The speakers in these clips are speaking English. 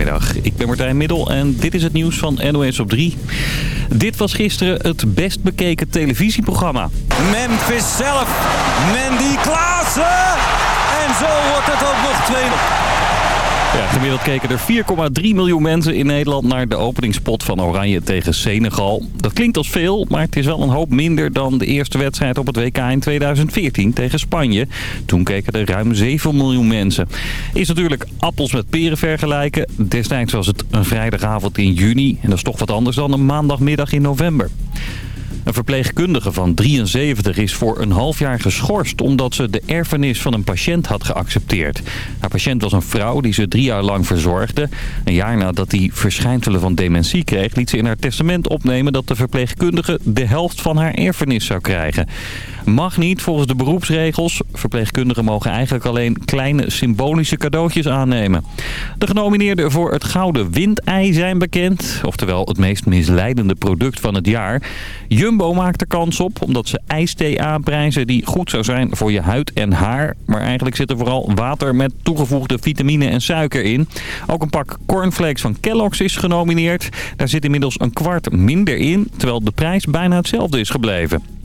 Goedemiddag, ik ben Martijn Middel en dit is het nieuws van NOS op 3. Dit was gisteren het best bekeken televisieprogramma. Memphis zelf, Mandy Klaassen! En zo wordt het ook nog 2 ja, gemiddeld keken er 4,3 miljoen mensen in Nederland naar de openingspot van Oranje tegen Senegal. Dat klinkt als veel, maar het is wel een hoop minder dan de eerste wedstrijd op het WK in 2014 tegen Spanje. Toen keken er ruim 7 miljoen mensen. Is natuurlijk appels met peren vergelijken. Destijds was het een vrijdagavond in juni en dat is toch wat anders dan een maandagmiddag in november. Een verpleegkundige van 73 is voor een half jaar geschorst... omdat ze de erfenis van een patiënt had geaccepteerd. Haar patiënt was een vrouw die ze drie jaar lang verzorgde. Een jaar nadat hij verschijnselen van dementie kreeg... liet ze in haar testament opnemen dat de verpleegkundige... de helft van haar erfenis zou krijgen. Mag niet volgens de beroepsregels. Verpleegkundigen mogen eigenlijk alleen kleine symbolische cadeautjes aannemen. De genomineerden voor het Gouden Windei zijn bekend. Oftewel het meest misleidende product van het jaar. Jumbo maakt er kans op omdat ze ijsthee aanprijzen die goed zou zijn voor je huid en haar. Maar eigenlijk zit er vooral water met toegevoegde vitamine en suiker in. Ook een pak cornflakes van Kellogg's is genomineerd. Daar zit inmiddels een kwart minder in, terwijl de prijs bijna hetzelfde is gebleven.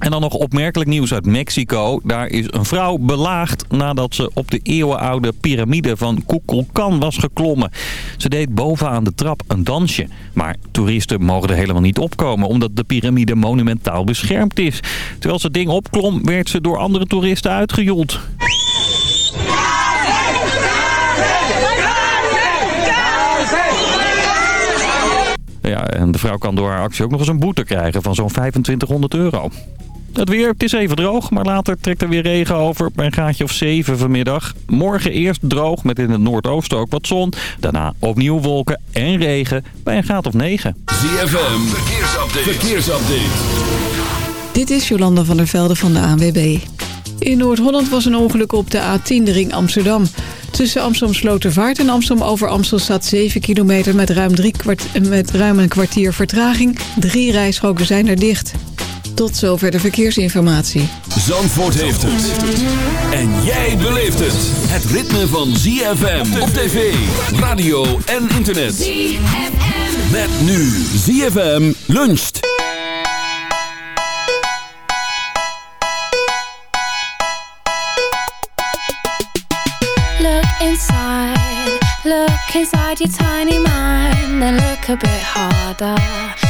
En dan nog opmerkelijk nieuws uit Mexico. Daar is een vrouw belaagd nadat ze op de eeuwenoude piramide van Kukulkan was geklommen. Ze deed bovenaan de trap een dansje. Maar toeristen mogen er helemaal niet opkomen omdat de piramide monumentaal beschermd is. Terwijl ze het ding opklom werd ze door andere toeristen uitgejoeld. Ja, en de vrouw kan door haar actie ook nog eens een boete krijgen van zo'n 2500 euro. Het weer, het is even droog, maar later trekt er weer regen over bij een graadje of 7 vanmiddag. Morgen eerst droog met in het noordoosten ook wat zon. Daarna opnieuw wolken en regen bij een graad of 9. ZFM, verkeersupdate. verkeersupdate. Dit is Jolanda van der Velde van de ANWB. In Noord-Holland was een ongeluk op de A10, de ring Amsterdam. Tussen Amsterdam Slotervaart en Amsterdam over Amstel staat 7 kilometer met ruim, drie kwart, met ruim een kwartier vertraging. Drie rijstroken zijn er dicht. Tot zover de verkeersinformatie. Zandvoort heeft het. En jij beleeft het. Het ritme van ZFM op tv, radio en internet. ZFM. Met nu ZFM luncht. Look inside, look inside your tiny mind. Then look a bit harder.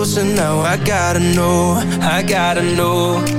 closer now. I gotta know, I gotta know.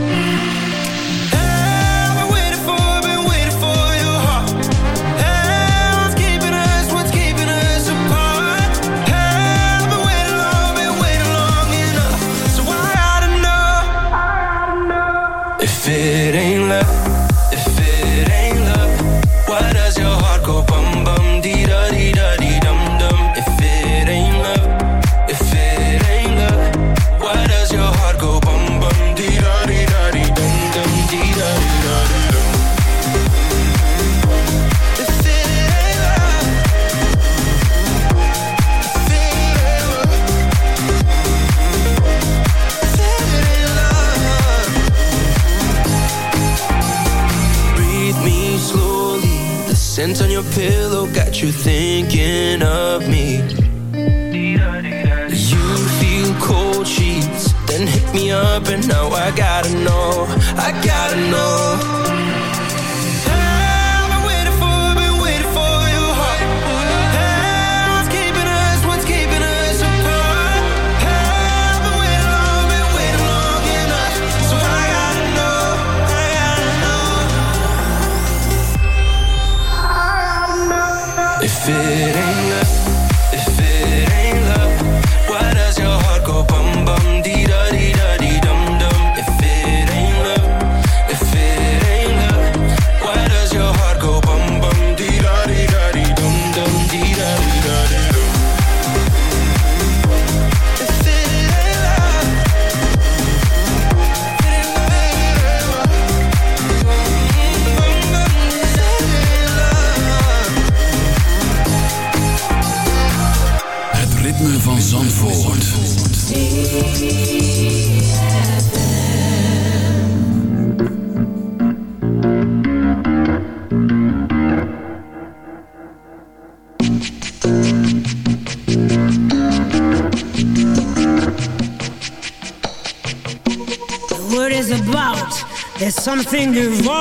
everything is wrong.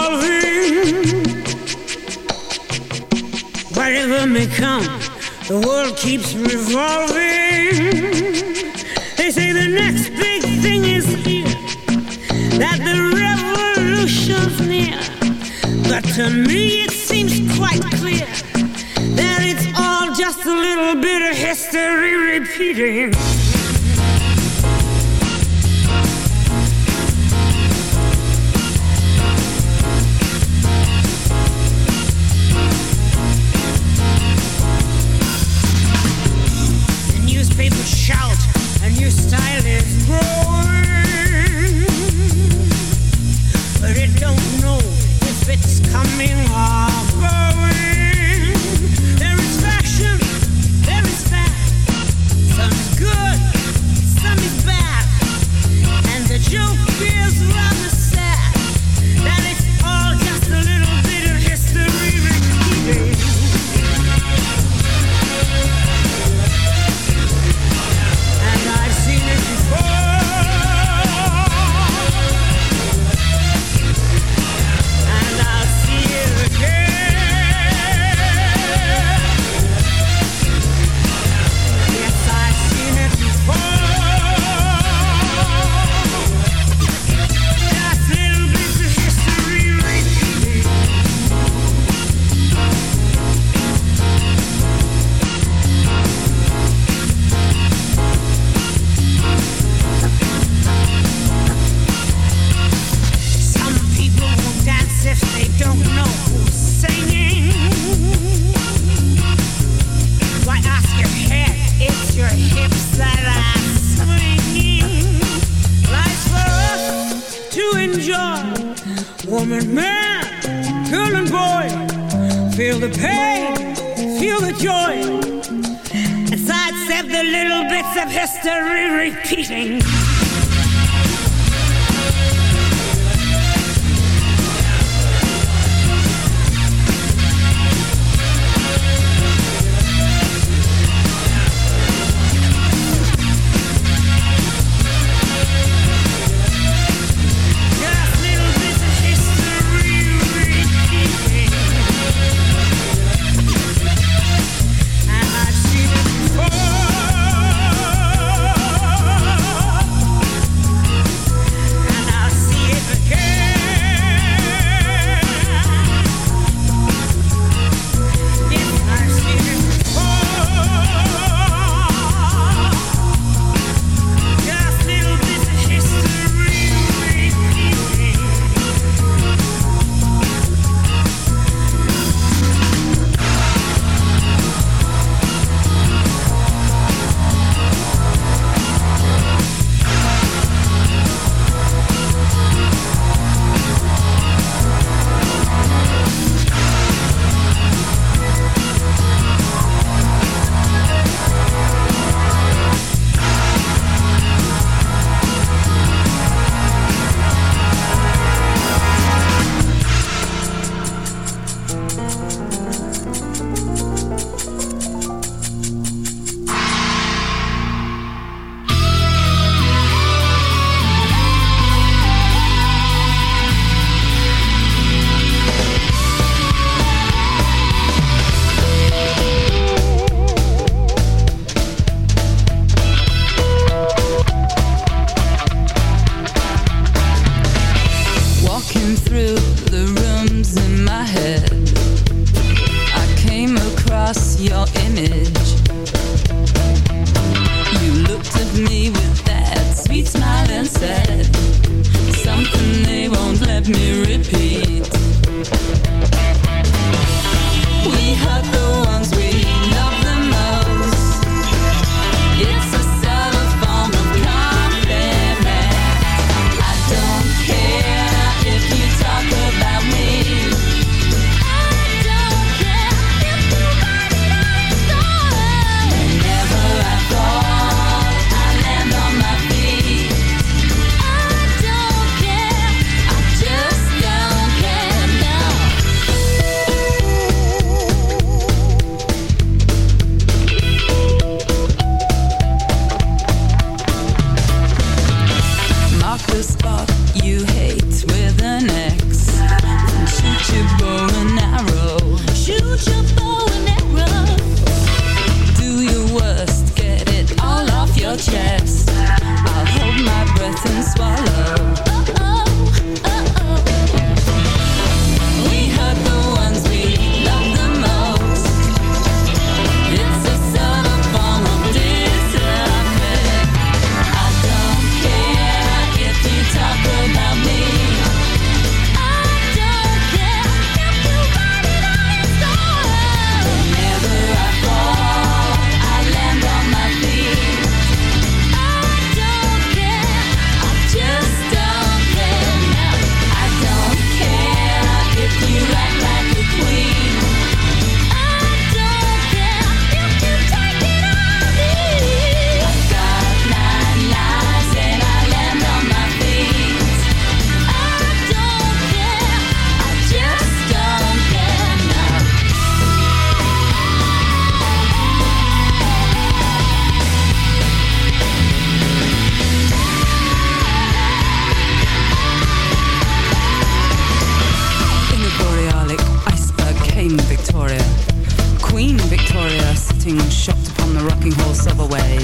rotting shot upon the rocking horse of a way.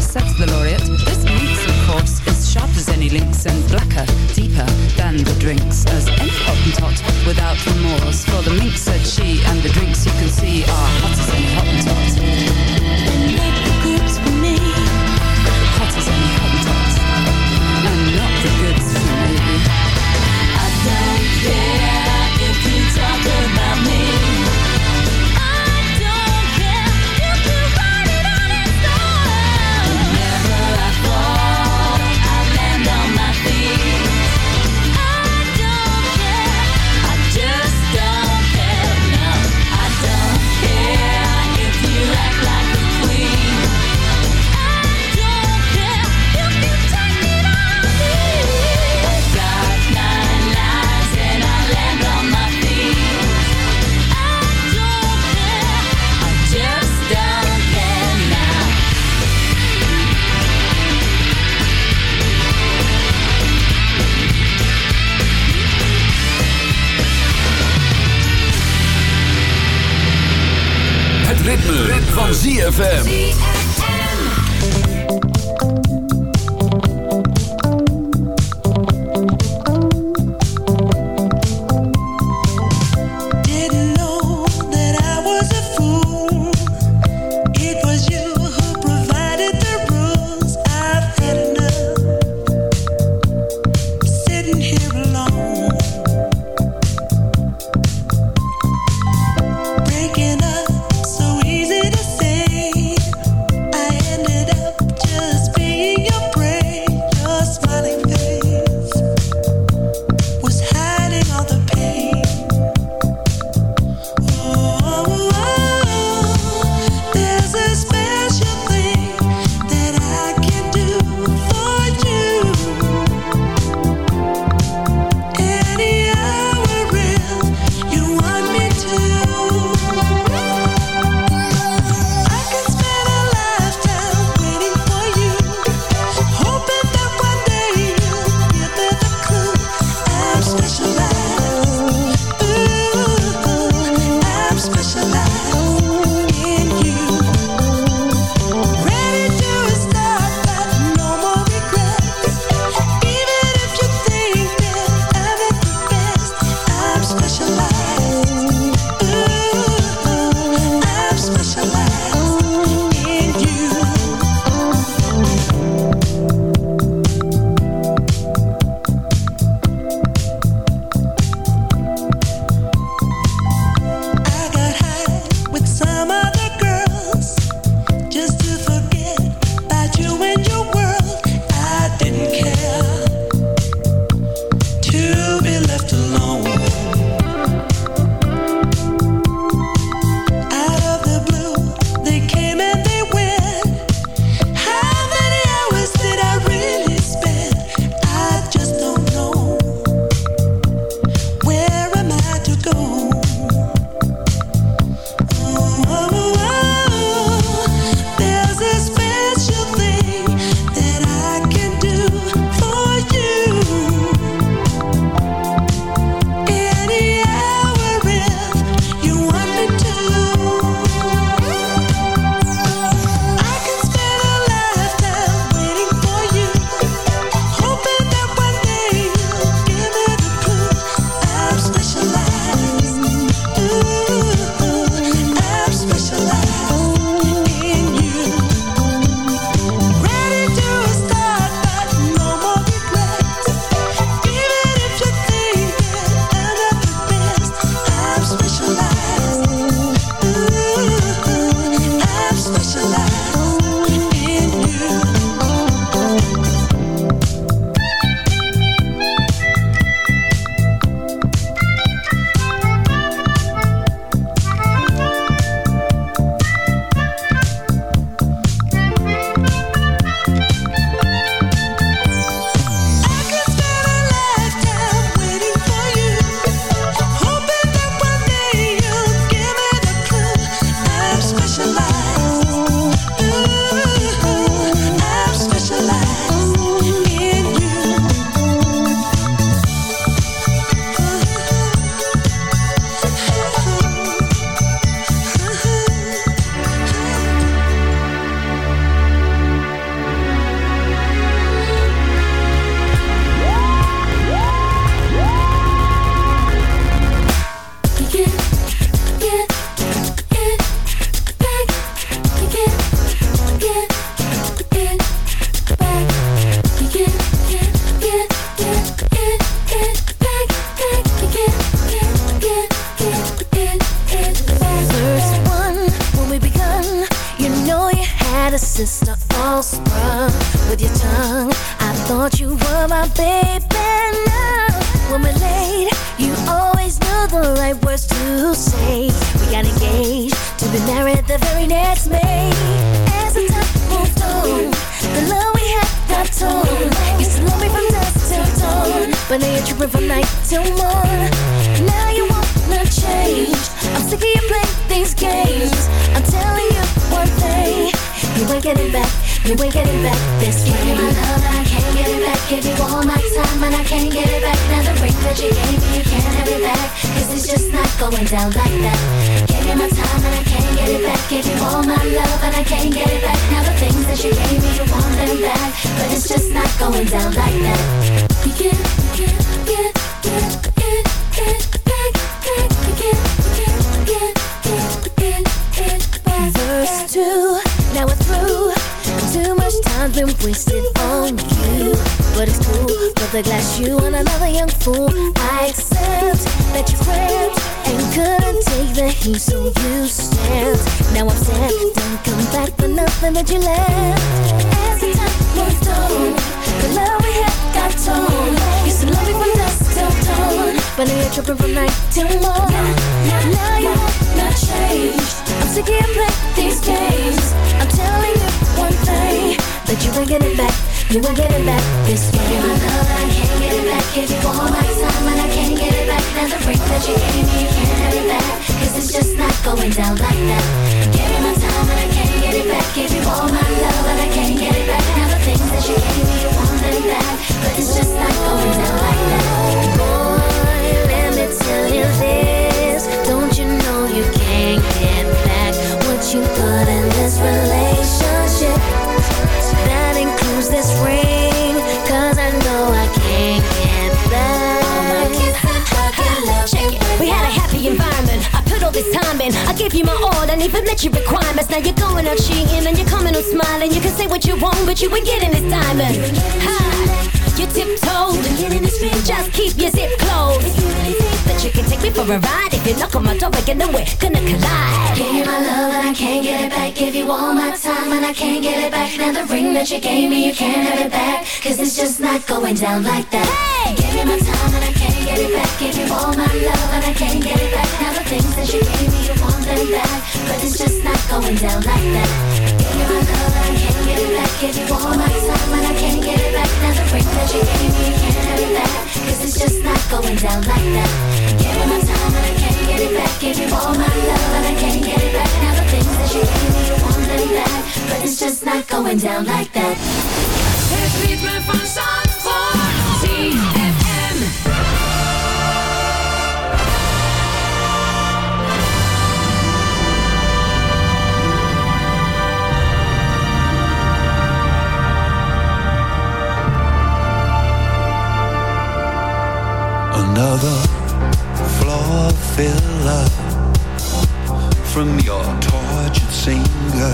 Says the laureate, this minx, of course, is sharp as any lynx and blacker, deeper than the drinks, as any hottentot without remorse. For the minx, said she, and the drinks you can see are hotter than hottentot. ZFM. The right words to say. We got engaged to be married the very next May. As the time moved on, the love we had got torn. Used to love me from dusk till dawn, but now you're tripping from night till morn. Now you wanna change. I'm sick of you playing these games. Ain't getting back. You ain't getting back this way. Give me my love I can't get it back. Give you all my time and I can't get it back. Now the ring that you gave me, you can't have it back. Cause it's just not going down like that. Give you my time and I can't get it back. Give you all my love and I can't get it back. Now the things that you gave me, you want them back, but it's just not going down like that. You can't, you can't, get, get, get, get back, back. Can't, you can't, time's been wasted on you, but it's cool. The glass you and another young fool. I accept that you flipped and couldn't take the heat, so you snapped. Now I'm sad, don't come back for nothing that you left. As the time moved on, the love we had got torn. Used to love me from dusk but now you're tripping from night till morn. Now you have not changed. I'm sick of playing these games. I'm telling you one thing that you ain't getting back. You ain't getting back this game. My love, I can't get it back. Give you all my time, and I can't get it back. Now the ring that you gave me, you can't have it back. Cause it's just not going down like that. Give you my time, and I can't get it back. Give you all my love, and I can't get it back. Now the things that you gave me, you want them back. But it's just not going down like that. You put in this relationship? That includes this ring, cause I know I can't get back. We had a happy environment. I put all this time in. I gave you my all and even met your requirements. Now you're going out cheating and you're coming out smiling. You can say what you want, but you ain't getting this diamond. You. Just keep your zip closed. You really think that you can take me for a ride, if you knock on my door again, then we're gonna collide. Give you my love and I can't get it back. Give you all my time and I can't get it back. Now the ring that you gave me, you can't have it back. Cause it's just not going down like that. Hey! Give you my time and I can't get it back. Give you all my love and I can't get it back. Now the things that you gave me, you want them back. But it's just not going down like that. Give you my love back. Give you all my time and I can't get it back. Now ring that you gave me, you can't it back. Cause it's just not going down like that. Give you my time and I can't get it back. Give you all my love and I can't get it back. That you gave me, you back. But it's just not going down like that. Another floor filler from your tortured singer.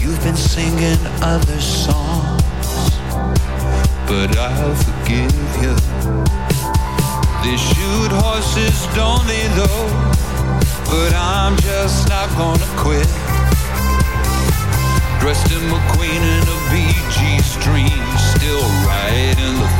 You've been singing other songs, but I'll forgive you. They shoot horses, don't they, though? But I'm just not gonna quit. Dressed in McQueen in a BG stream, still in the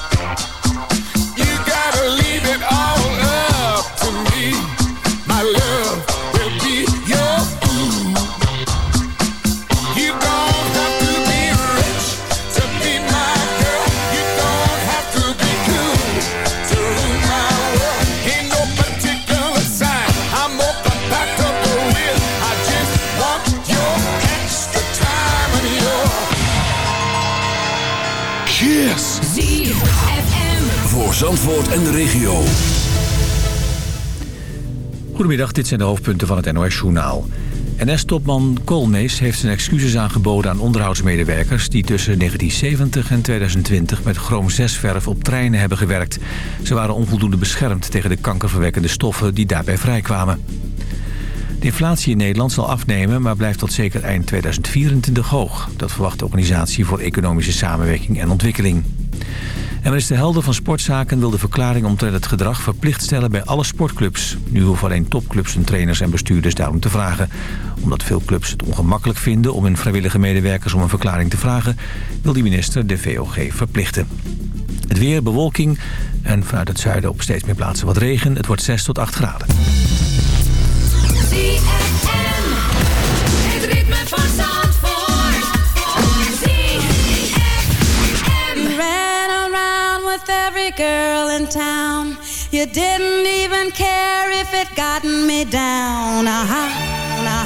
Zandvoort en de regio. Goedemiddag, dit zijn de hoofdpunten van het NOS-journaal. NS-topman Koolmees heeft zijn excuses aangeboden aan onderhoudsmedewerkers... die tussen 1970 en 2020 met chroom 6-verf op treinen hebben gewerkt. Ze waren onvoldoende beschermd tegen de kankerverwekkende stoffen die daarbij vrijkwamen. De inflatie in Nederland zal afnemen, maar blijft tot zeker eind 2024 hoog. Dat verwacht de Organisatie voor Economische Samenwerking en Ontwikkeling. En minister Helder van Sportzaken wil de verklaring omtrent het gedrag verplicht stellen bij alle sportclubs. Nu hoeven alleen topclubs hun trainers en bestuurders daarom te vragen. Omdat veel clubs het ongemakkelijk vinden om hun vrijwillige medewerkers om een verklaring te vragen... wil die minister de VOG verplichten. Het weer, bewolking en vanuit het zuiden op steeds meer plaatsen wat regen. Het wordt 6 tot 8 graden. Girl in town. You didn't even care if it gotten me down. Uh-huh, uh-huh, uh-huh,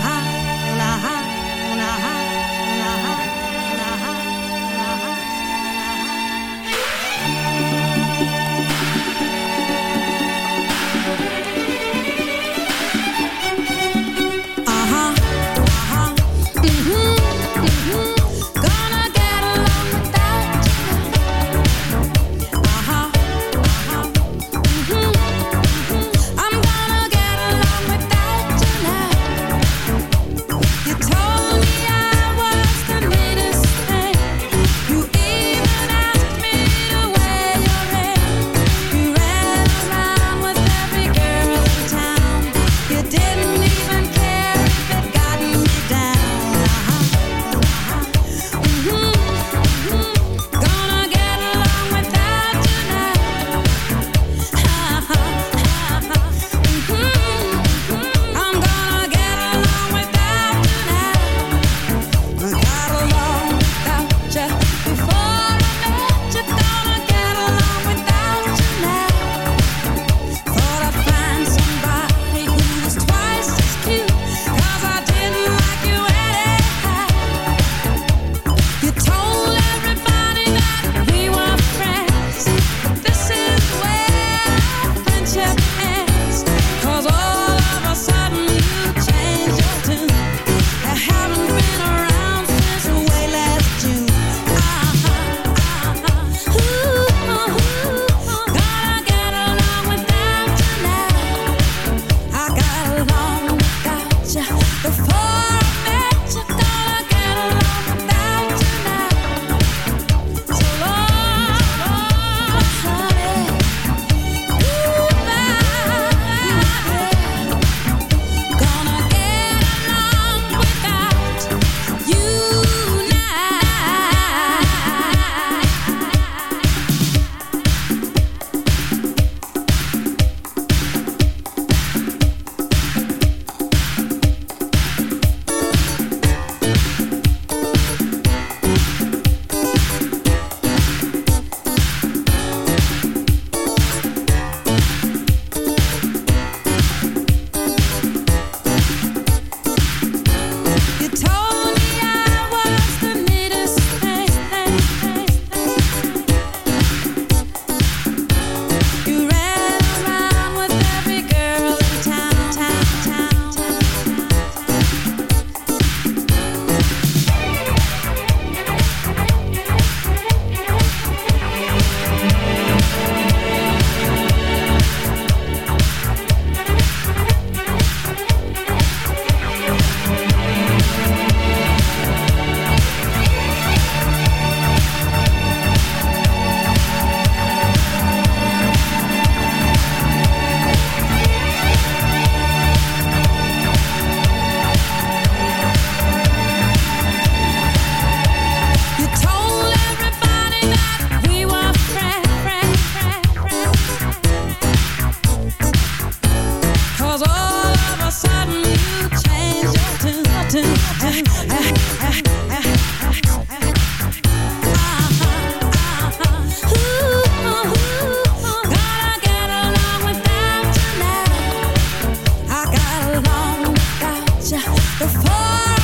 The fire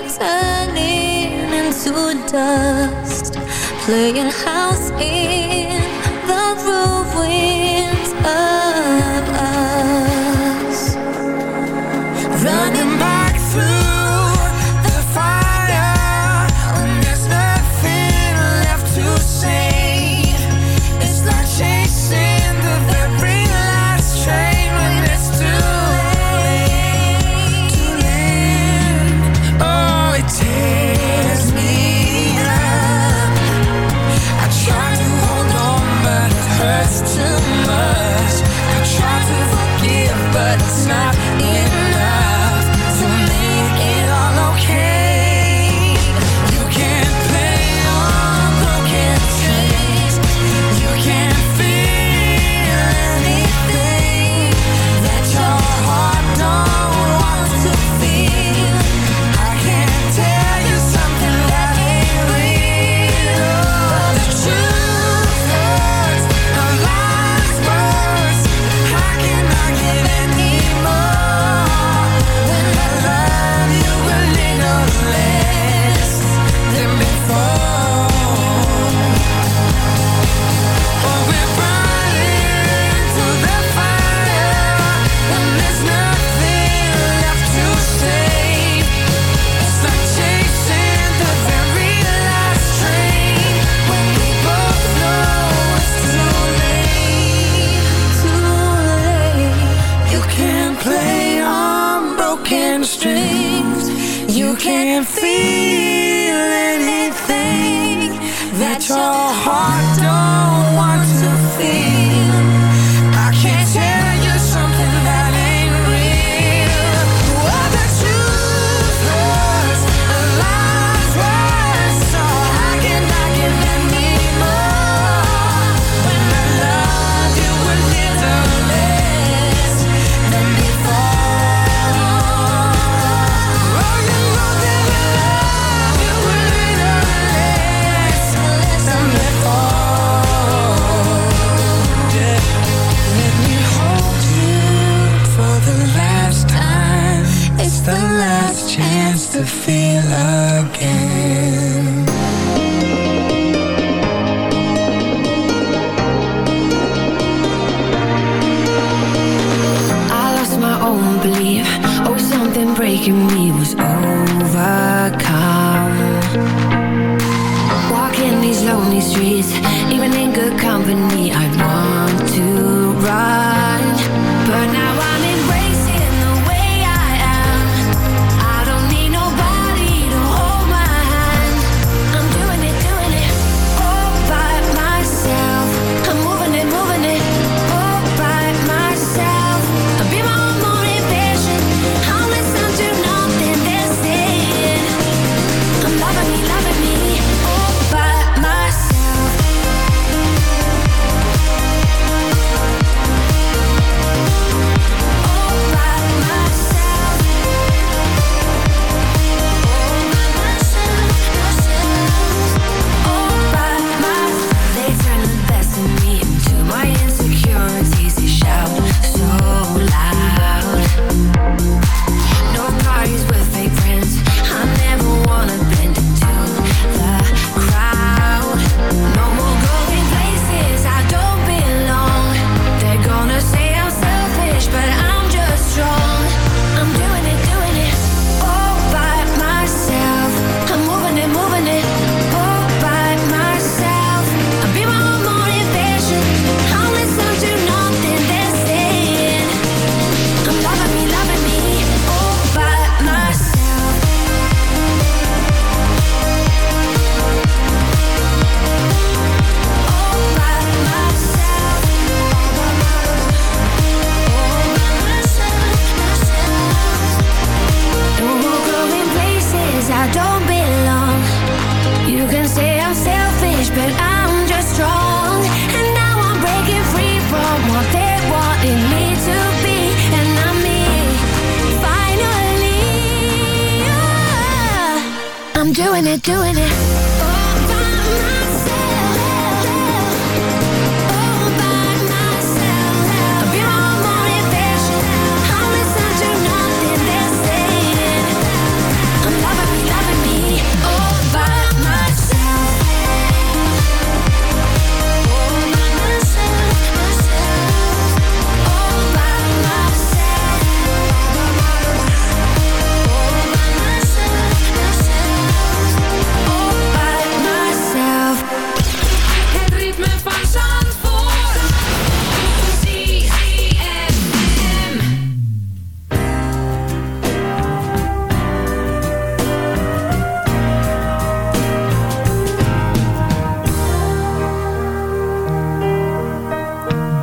you're turning into dust Playing house in the ruins of. can't feel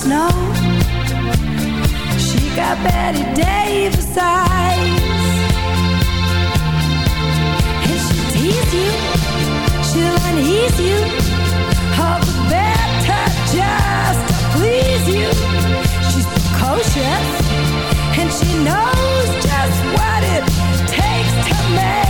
snow. She got Bette Davis eyes. And she'll tease you, she'll unease you. All the better just to please you. She's precocious, and she knows just what it takes to make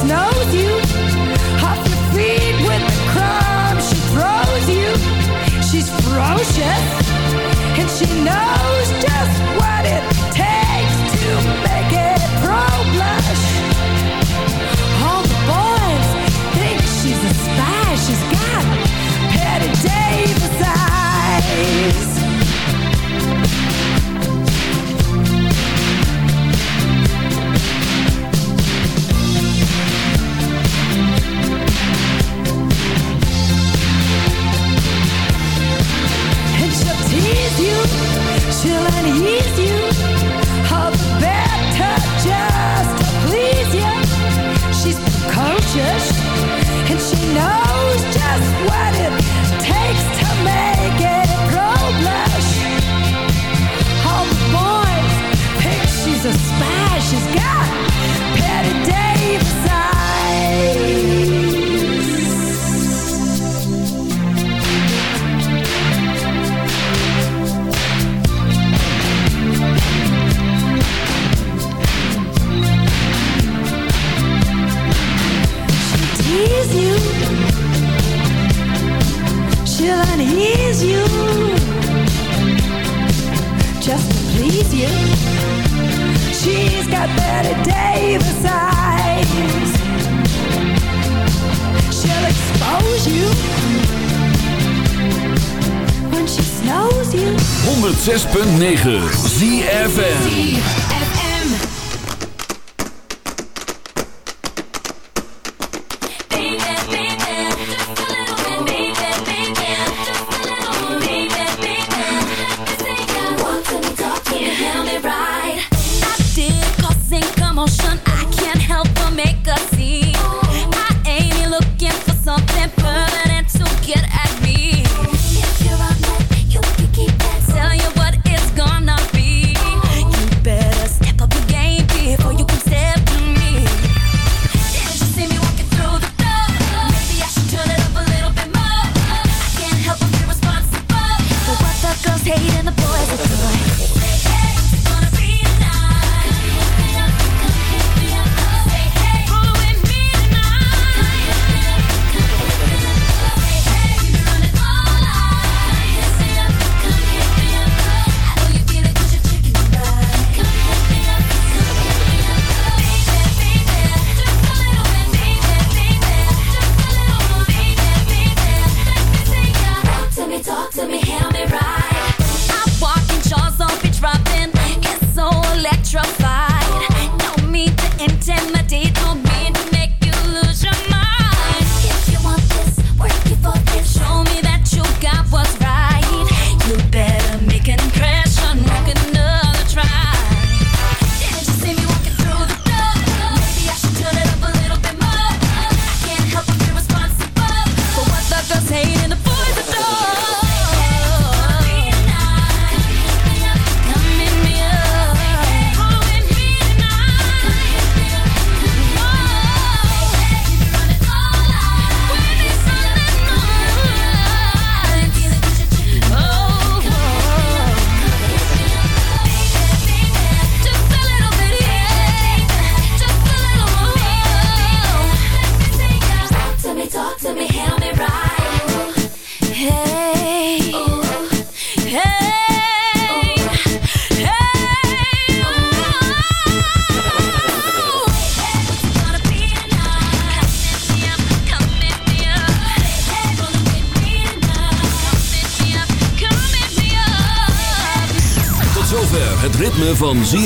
snows you. Off your feet with the crumbs she throws you. She's ferocious and she knows just what it takes to make it pro blush. All the boys think she's a spy. She's got Bette Davis eyes. She'll unease you. 106.9 ZFN